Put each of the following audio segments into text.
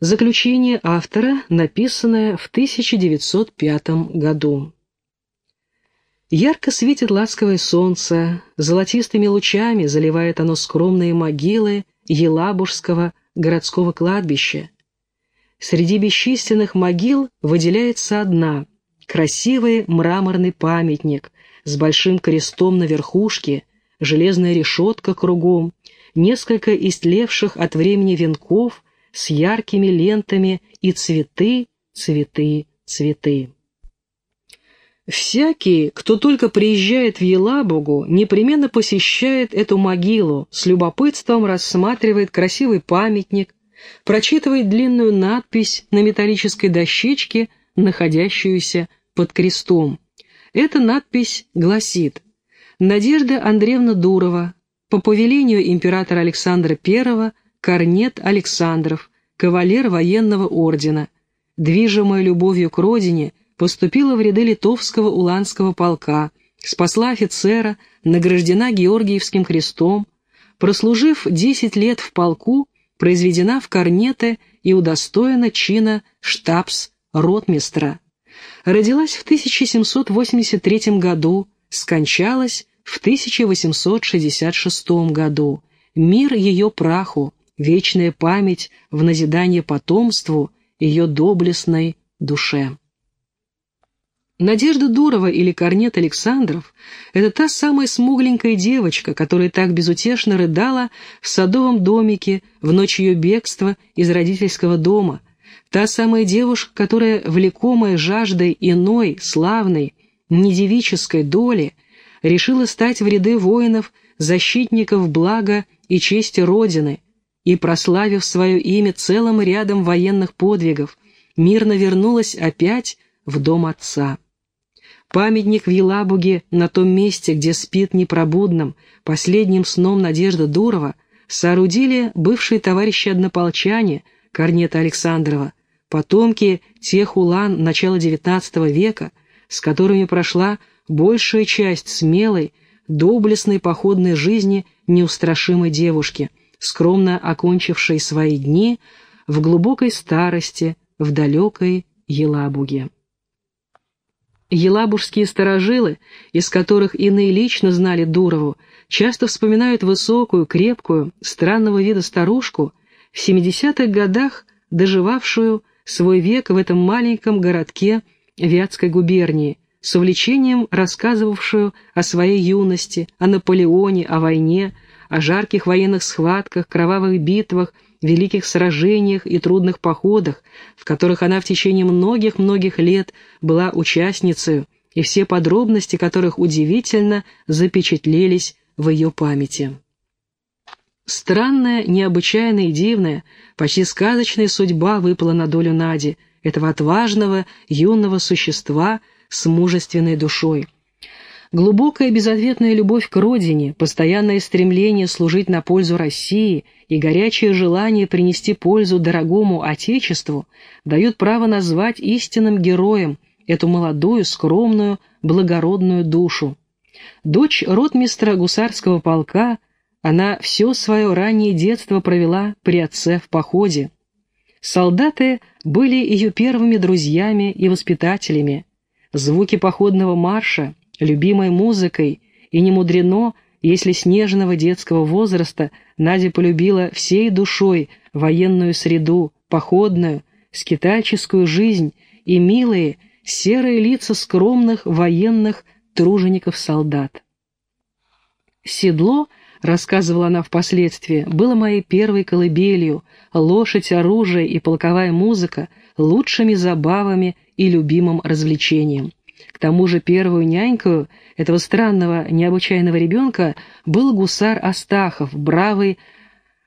Заключение автора, написанное в 1905 году. Ярко светит ласковое солнце, золотистыми лучами заливает оно скромные могилы Елабужского городского кладбища. Среди бесчисленных могил выделяется одна — красивый мраморный памятник с большим крестом на верхушке, железная решетка кругом, несколько истлевших от времени венков с яркими лентами и цветы, цветы, цветы. Всякий, кто только приезжает в Елабугу, непременно посещает эту могилу, с любопытством рассматривает красивый памятник, прочитывает длинную надпись на металлической дощечке, находящуюся под крестом. Эта надпись гласит «Надежда Андреевна Дурова, по повелению императора Александра I, Корнет Александров, кавалер военного ордена, движимая любовью к родине – поступила в ряды литовского уланского полка, спасла офицера, награждена Георгиевским крестом, прослужив 10 лет в полку, произведена в корнете и удостоена чина штабс-ротмистра. Родилась в 1783 году, скончалась в 1866 году. Мир ее праху, вечная память в назидание потомству, ее доблестной душе. Надежда Дурова или Корнет Александров – это та самая смугленькая девочка, которая так безутешно рыдала в садовом домике в ночь ее бегства из родительского дома, та самая девушка, которая, влекомая жаждой иной, славной, недевической доли, решила стать в ряды воинов, защитников блага и чести Родины, и, прославив свое имя целым рядом военных подвигов, мирно вернулась опять в дом отца. Памятник в Елабуге на том месте, где спит непробудным, последним сном Надежда Дурова, соорудили бывшие товарищи-однополчане Корнета Александрова, потомки тех улан начала XIX века, с которыми прошла большая часть смелой, доблестной походной жизни неустрашимой девушки, скромно окончившей свои дни в глубокой старости в далекой Елабуге. Елабужские сторожилы, из которых иные лично знали Дурову, часто вспоминают высокую, крепкую, странного вида старушку, в 70-х годах доживавшую свой век в этом маленьком городке Вятской губернии, с увлечением рассказывавшую о своей юности, о Наполеоне, о войне, о жарких военных схватках, кровавых битвах, великих сражениях и трудных походах, в которых она в течение многих-многих лет была участницей, и все подробности которых удивительно запечатлелись в ее памяти. Странная, необычайная и дивная, почти сказочная судьба выпала на долю Нади, этого отважного, юного существа с мужественной душой. Глубокая безответная любовь к родине, постоянное стремление служить на пользу России и горячее желание принести пользу дорогому Отечеству дают право назвать истинным героем эту молодую, скромную, благородную душу. Дочь ротмистра гусарского полка, она все свое раннее детство провела при отце в походе. Солдаты были ее первыми друзьями и воспитателями. Звуки походного марша — любимой музыкой, и не мудрено, если с нежного детского возраста Надя полюбила всей душой военную среду, походную, скитальческую жизнь и милые, серые лица скромных военных тружеников-солдат. Седло, рассказывала она впоследствии, было моей первой колыбелью, лошадь, оружие и полковая музыка — лучшими забавами и любимым развлечением. К тому же первую нянькою этого странного, необычайного ребенка был гусар Астахов, бравый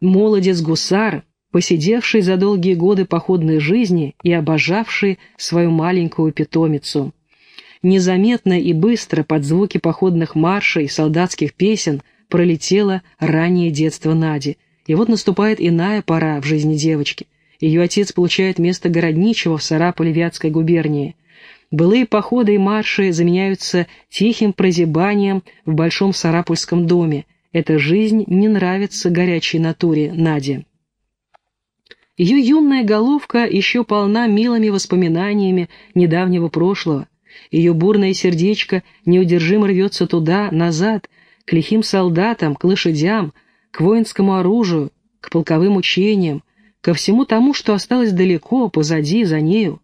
молодец-гусар, посидевший за долгие годы походной жизни и обожавший свою маленькую питомицу. Незаметно и быстро под звуки походных маршей, солдатских песен пролетело раннее детство Нади. И вот наступает иная пора в жизни девочки. Ее отец получает место городничего в Сарапуле-Вятской губернии. Былые походы и марши заменяются тихим прозябанием в большом сарапульском доме. Эта жизнь не нравится горячей натуре Наде. Ее юная головка еще полна милыми воспоминаниями недавнего прошлого. Ее бурное сердечко неудержимо рвется туда, назад, к лихим солдатам, к лошадям, к воинскому оружию, к полковым учениям, ко всему тому, что осталось далеко, позади, за нею.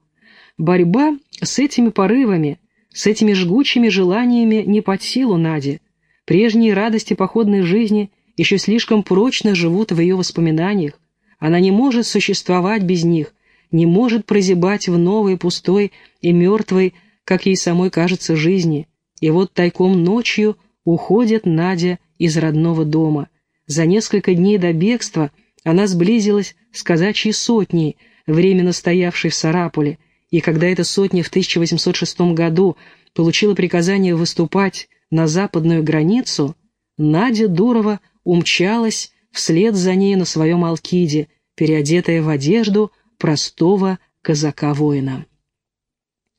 Борьба с этими порывами, с этими жгучими желаниями не под силу Наде. Прежние радости походной жизни еще слишком прочно живут в ее воспоминаниях. Она не может существовать без них, не может прозябать в новой, пустой и мертвой, как ей самой кажется, жизни. И вот тайком ночью уходит Надя из родного дома. За несколько дней до бегства она сблизилась с казачьей сотней, временно стоявшей в Сарапуле, и когда эта сотня в 1806 году получила приказание выступать на западную границу, Надя Дурова умчалась вслед за ней на своем Алкиде, переодетая в одежду простого казака-воина.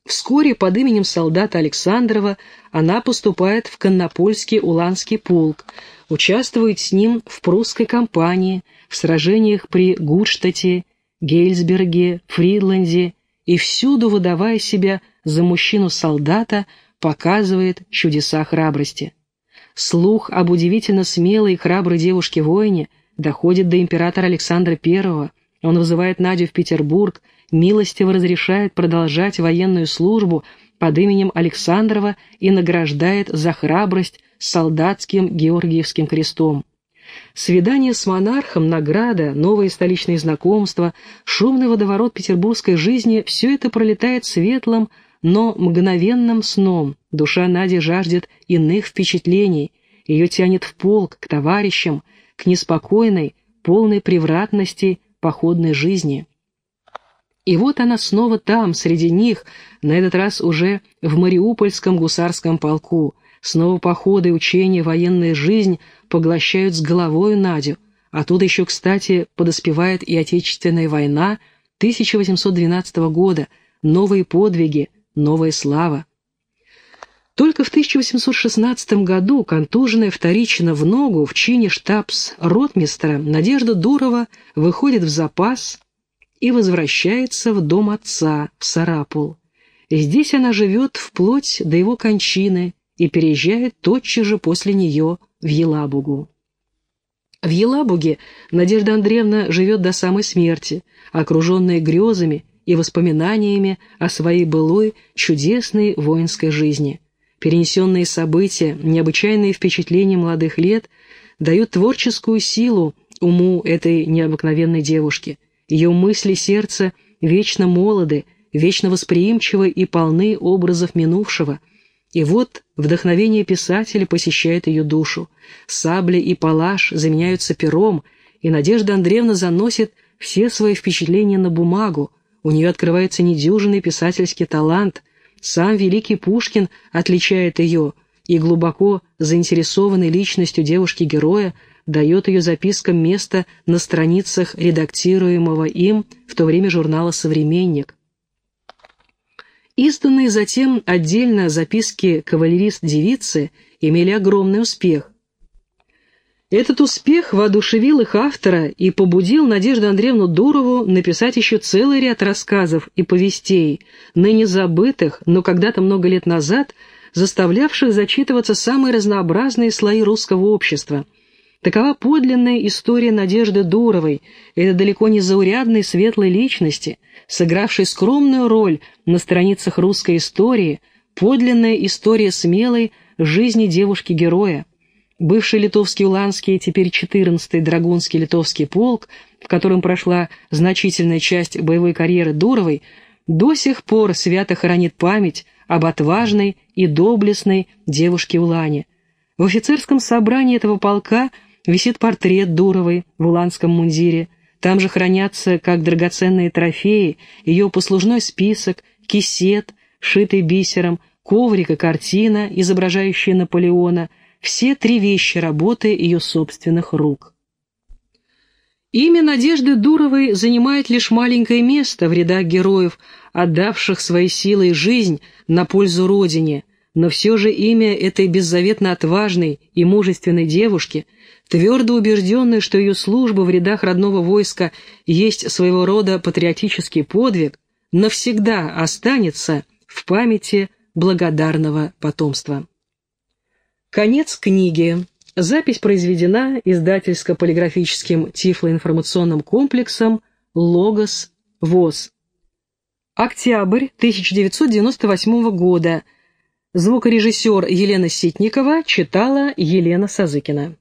Вскоре под именем солдата Александрова она поступает в Коннопольский Уланский полк, участвует с ним в прусской кампании, в сражениях при Гудштадте, Гейльсберге, Фридланде и всюду, выдавая себя за мужчину-солдата, показывает чудеса храбрости. Слух об удивительно смелой и храброй девушке-воине доходит до императора Александра I. Он вызывает Надю в Петербург, милостиво разрешает продолжать военную службу под именем Александрова и награждает за храбрость солдатским Георгиевским крестом. Свидание с монархом, награда, новые столичные знакомства, шумный водоворот петербургской жизни – все это пролетает светлым, но мгновенным сном. Душа Нади жаждет иных впечатлений, ее тянет в полк, к товарищам, к неспокойной, полной превратности походной жизни. И вот она снова там, среди них, на этот раз уже в Мариупольском гусарском полку – Снова походы, учения, военная жизнь поглощают с головою Надю. Оттуда еще, кстати, подоспевает и Отечественная война 1812 года, новые подвиги, новая слава. Только в 1816 году, контуженная вторично в ногу в чине штабс-ротмистра, Надежда Дурова выходит в запас и возвращается в дом отца, в Сарапул. Здесь она живет вплоть до его кончины, и переезжает тотчас же после нее в Елабугу. В Елабуге Надежда Андреевна живет до самой смерти, окруженная грезами и воспоминаниями о своей былой чудесной воинской жизни. Перенесенные события, необычайные впечатления молодых лет дают творческую силу уму этой необыкновенной девушки. Ее мысли сердце вечно молоды, вечно восприимчивы и полны образов минувшего – и вот вдохновение писателя посещает ее душу. Сабли и палаш заменяются пером, и Надежда Андреевна заносит все свои впечатления на бумагу. У нее открывается недюжинный писательский талант. Сам великий Пушкин отличает ее, и глубоко заинтересованный личностью девушки-героя дает ее запискам место на страницах редактируемого им в то время журнала «Современник». Изданные затем отдельно записки кавалерист-девицы имели огромный успех. Этот успех воодушевил их автора и побудил Надежду Андреевну Дурову написать еще целый ряд рассказов и повестей, ныне забытых, но когда-то много лет назад заставлявших зачитываться самые разнообразные слои русского общества. Такова подлинная история Надежды Дуровой, это далеко не заурядной светлой личности – сыгравший скромную роль на страницах русской истории, подлинная история смелой жизни девушки-героя. Бывший литовский Уланский, теперь 14-й Драгунский литовский полк, в котором прошла значительная часть боевой карьеры Дуровой, до сих пор свято хранит память об отважной и доблестной девушке Улане. В офицерском собрании этого полка висит портрет Дуровой в уланском мундире, там же хранятся, как драгоценные трофеи, ее послужной список, кисет, шитый бисером, коврик и картина, изображающая Наполеона, все три вещи работы ее собственных рук. Имя Надежды Дуровой занимает лишь маленькое место в рядах героев, отдавших свои силы и жизнь на пользу Родине, но все же имя этой беззаветно отважной и мужественной девушки, твердо убежденной, что ее служба в рядах родного войска есть своего рода патриотический подвиг, навсегда останется в памяти благодарного потомства. Конец книги. Запись произведена издательско-полиграфическим тифлоинформационным комплексом «Логос ВОЗ». Октябрь 1998 года. Звукорежиссер Елена Ситникова читала Елена Сазыкина.